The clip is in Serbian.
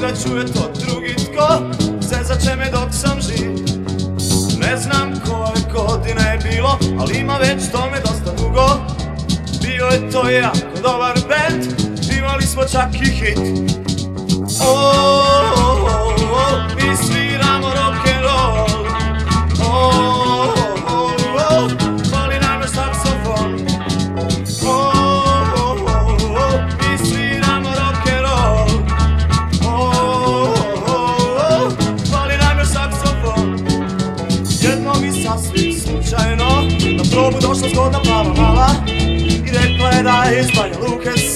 da čuje to drugi tko Zezat će me dok sam živ. Ne znam koje godine je bilo Ali ima već tome dosta dugo. Bio to jako dobar band Imali smo čak i hit. Je da je